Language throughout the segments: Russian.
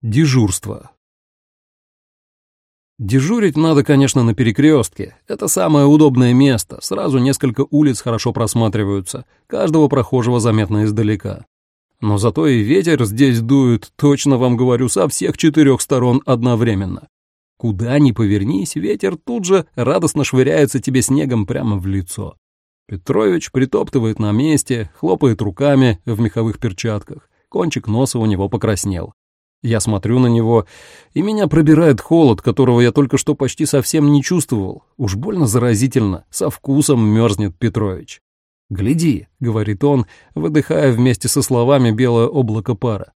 Дежурство. Дежурить надо, конечно, на перекрестке. Это самое удобное место. Сразу несколько улиц хорошо просматриваются. Каждого прохожего заметно издалека. Но зато и ветер здесь дует, точно вам говорю, со всех четырех сторон одновременно. Куда ни повернись, ветер тут же радостно швыряется тебе снегом прямо в лицо. Петрович притоптывает на месте, хлопает руками в меховых перчатках. Кончик носа у него покраснел. Я смотрю на него, и меня пробирает холод, которого я только что почти совсем не чувствовал. Уж больно заразительно, со вкусом мерзнет Петрович. «Гляди», — говорит он, выдыхая вместе со словами белое облако пара.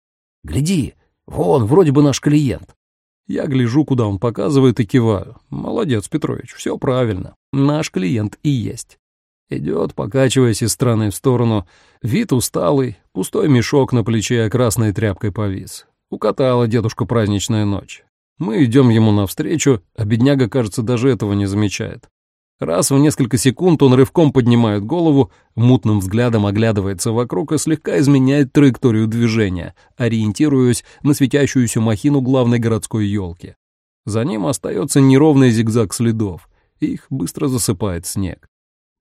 «Гляди, вон, вроде бы наш клиент». Я гляжу, куда он показывает, и киваю. «Молодец, Петрович, все правильно. Наш клиент и есть». Идет, покачиваясь из стороны в сторону. Вид усталый, пустой мешок на плече красной тряпкой повис. Укатала дедушка праздничная ночь. Мы идем ему навстречу, а бедняга, кажется, даже этого не замечает. Раз в несколько секунд он рывком поднимает голову, мутным взглядом оглядывается вокруг и слегка изменяет траекторию движения, ориентируясь на светящуюся махину главной городской елки. За ним остается неровный зигзаг следов, их быстро засыпает снег.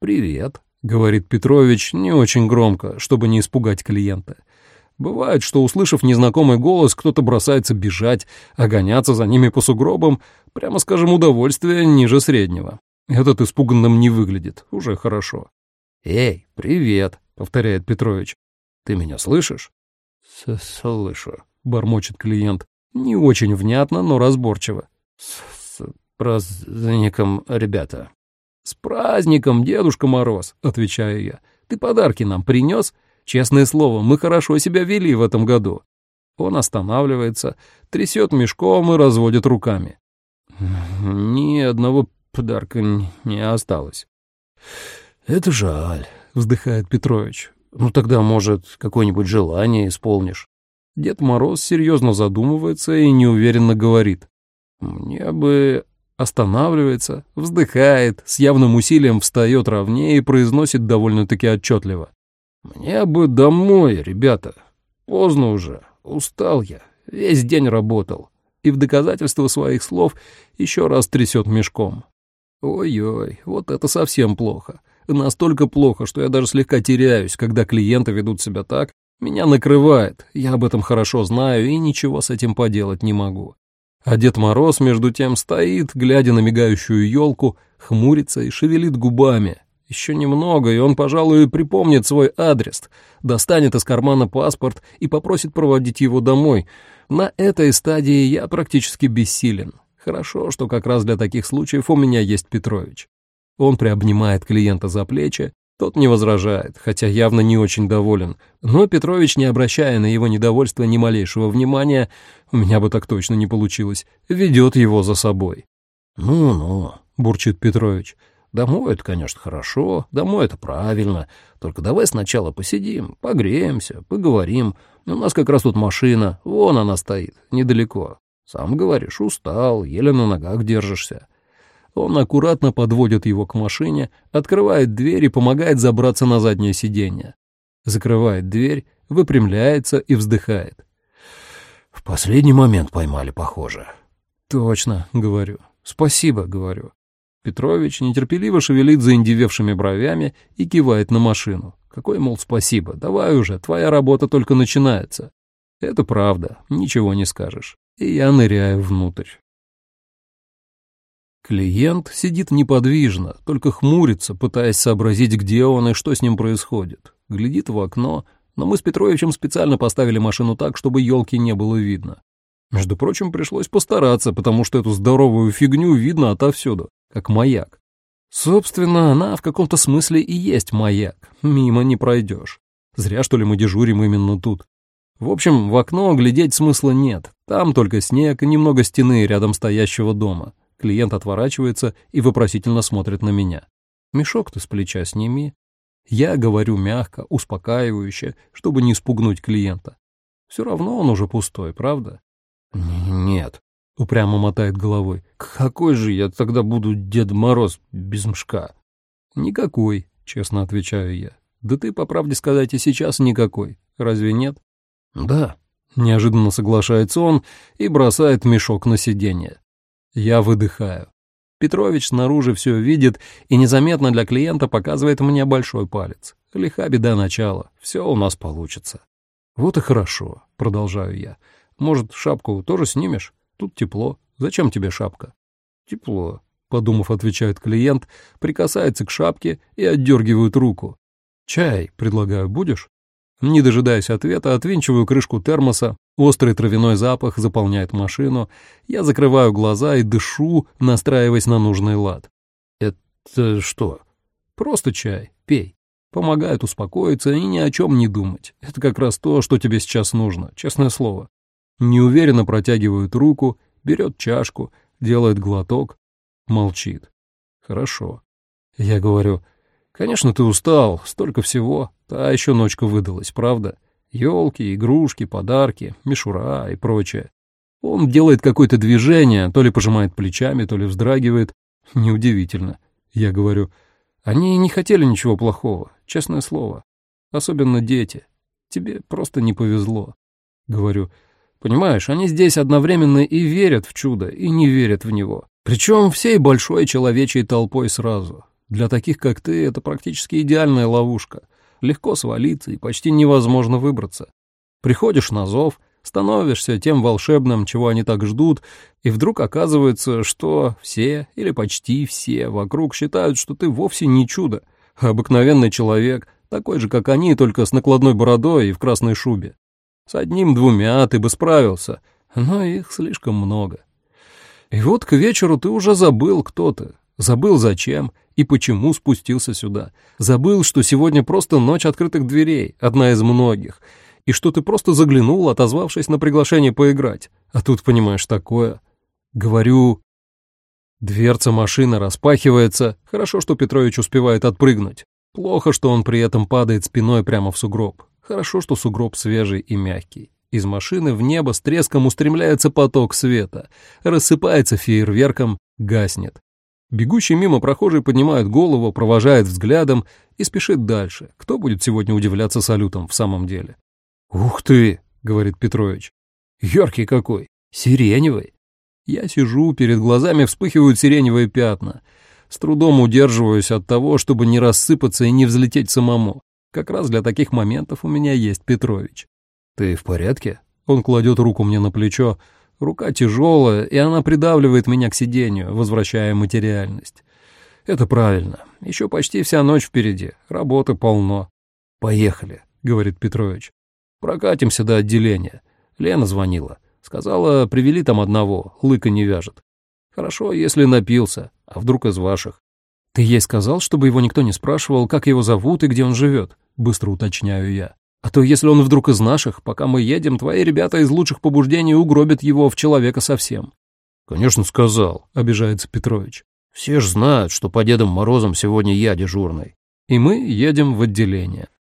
«Привет», — говорит Петрович не очень громко, чтобы не испугать клиента. Бывает, что, услышав незнакомый голос, кто-то бросается бежать, а гоняться за ними по сугробам, прямо скажем, удовольствие ниже среднего. Этот испуганным не выглядит, уже хорошо. «Эй, привет», — повторяет Петрович. «Ты меня слышишь?» «Слышу», — бормочет клиент. Не очень внятно, но разборчиво. «С, -с праздником, ребята». «С праздником, Дедушка Мороз», — отвечаю я. «Ты подарки нам принес?» Честное слово, мы хорошо себя вели в этом году. Он останавливается, трясет мешком и разводит руками. Ни одного подарка не осталось. Это жаль, вздыхает Петрович. Ну тогда, может, какое-нибудь желание исполнишь. Дед Мороз серьезно задумывается и неуверенно говорит. Мне бы... Останавливается, вздыхает, с явным усилием встает ровнее и произносит довольно-таки отчетливо. «Мне бы домой, ребята. Поздно уже. Устал я. Весь день работал». И в доказательство своих слов еще раз трясет мешком. Ой-ой, вот это совсем плохо. Настолько плохо, что я даже слегка теряюсь, когда клиенты ведут себя так. Меня накрывает, я об этом хорошо знаю и ничего с этим поделать не могу. А Дед Мороз, между тем, стоит, глядя на мигающую елку, хмурится и шевелит губами, еще немного, и он, пожалуй, припомнит свой адрес, достанет из кармана паспорт и попросит проводить его домой. На этой стадии я практически бессилен. Хорошо, что как раз для таких случаев у меня есть Петрович. Он приобнимает клиента за плечи, тот не возражает, хотя явно не очень доволен. Но Петрович, не обращая на его недовольство ни малейшего внимания, у меня бы так точно не получилось, ведет его за собой. «Ну-ну», — бурчит Петрович, — Домой это, конечно, хорошо, домой это правильно. Только давай сначала посидим, погреемся, поговорим. У нас как раз тут машина, вон она стоит, недалеко. Сам говоришь, устал, еле на ногах держишься. Он аккуратно подводит его к машине, открывает дверь и помогает забраться на заднее сиденье. Закрывает дверь, выпрямляется и вздыхает. В последний момент поймали, похоже. Точно, говорю. Спасибо, говорю. Петрович нетерпеливо шевелит заиндевевшими бровями и кивает на машину. Какой, мол, спасибо, давай уже, твоя работа только начинается. Это правда, ничего не скажешь. И я ныряю внутрь. Клиент сидит неподвижно, только хмурится, пытаясь сообразить, где он и что с ним происходит. Глядит в окно, но мы с Петровичем специально поставили машину так, чтобы елки не было видно. Между прочим, пришлось постараться, потому что эту здоровую фигню видно отовсюду как маяк. Собственно, она в каком-то смысле и есть маяк, мимо не пройдешь. Зря, что ли, мы дежурим именно тут. В общем, в окно глядеть смысла нет, там только снег и немного стены рядом стоящего дома. Клиент отворачивается и вопросительно смотрит на меня. Мешок ты с плеча сними. Я говорю мягко, успокаивающе, чтобы не спугнуть клиента. Все равно он уже пустой, правда? Нет, Упрямо мотает головой. «Какой же я тогда буду Дед Мороз без мшка?» «Никакой», — честно отвечаю я. «Да ты, по правде сказать, и сейчас никакой. Разве нет?» «Да». Неожиданно соглашается он и бросает мешок на сиденье. Я выдыхаю. Петрович снаружи все видит и незаметно для клиента показывает мне большой палец. Лиха беда начала, все у нас получится. Вот и хорошо, продолжаю я. Может, шапку тоже снимешь? Тут тепло. Зачем тебе шапка? Тепло, подумав, отвечает клиент, прикасается к шапке и отдергивает руку. Чай, предлагаю, будешь? Не дожидаясь ответа, отвинчиваю крышку термоса, острый травяной запах заполняет машину, я закрываю глаза и дышу, настраиваясь на нужный лад. «Это что?» «Просто чай, пей. Помогает успокоиться и ни о чем не думать. Это как раз то, что тебе сейчас нужно, честное слово». Неуверенно протягивает руку, берет чашку, делает глоток, молчит. «Хорошо». Я говорю, «Конечно, ты устал, столько всего, Та еще ночка выдалась, правда? Елки, игрушки, подарки, мишура и прочее. Он делает какое-то движение, то ли пожимает плечами, то ли вздрагивает. Неудивительно. Я говорю, они не хотели ничего плохого, честное слово. Особенно дети. Тебе просто не повезло. Говорю, понимаешь, они здесь одновременно и верят в чудо, и не верят в него. Причем всей большой человечьей толпой сразу. Для таких, как ты, это практически идеальная ловушка — легко свалиться и почти невозможно выбраться. Приходишь на зов, становишься тем волшебным, чего они так ждут, и вдруг оказывается, что все или почти все вокруг считают, что ты вовсе не чудо, а обыкновенный человек, такой же, как они, только с накладной бородой и в красной шубе. С одним-двумя ты бы справился, но их слишком много. И вот к вечеру ты уже забыл, кто ты, забыл зачем и почему спустился сюда. Забыл, что сегодня просто ночь открытых дверей, одна из многих, и что ты просто заглянул, отозвавшись на приглашение поиграть. А тут, понимаешь, такое. Говорю... Дверца машины распахивается. Хорошо, что Петрович успевает отпрыгнуть. Плохо, что он при этом падает спиной прямо в сугроб. Хорошо, что сугроб свежий и мягкий. Из машины в небо с треском устремляется поток света, рассыпается фейерверком, гаснет. Бегущий мимо прохожий поднимает голову, провожает взглядом и спешит дальше. Кто будет сегодня удивляться салютом в самом деле? «Ух ты!» — говорит Петрович. «Яркий какой! Сиреневый!» Я сижу, перед глазами вспыхивают сиреневые пятна. С трудом удерживаюсь от того, чтобы не рассыпаться и не взлететь самому. Как раз для таких моментов у меня есть Петрович. «Ты в порядке?» Он кладет руку мне на плечо, Рука тяжелая, и она придавливает меня к сиденью, возвращая материальность. Это правильно. Еще почти вся ночь впереди. Работы полно. «Поехали», — говорит Петрович. «Прокатимся до отделения». Лена звонила. Сказала, привели там одного, лыка не вяжет. Хорошо, если напился, а вдруг из ваших. Ты ей сказал, чтобы его никто не спрашивал, как его зовут и где он живет? Быстро уточняю я. А то если он вдруг из наших, пока мы едем, твои ребята из лучших побуждений угробят его в человека совсем. Конечно, сказал, обижается Петрович. Все ж знают, что по Дедам Морозам сегодня я дежурный. И мы едем в отделение.